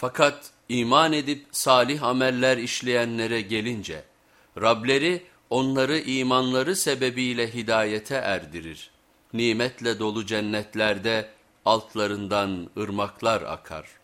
Fakat iman edip salih ameller işleyenlere gelince, Rableri onları imanları sebebiyle hidayete erdirir. Nimetle dolu cennetlerde altlarından ırmaklar akar.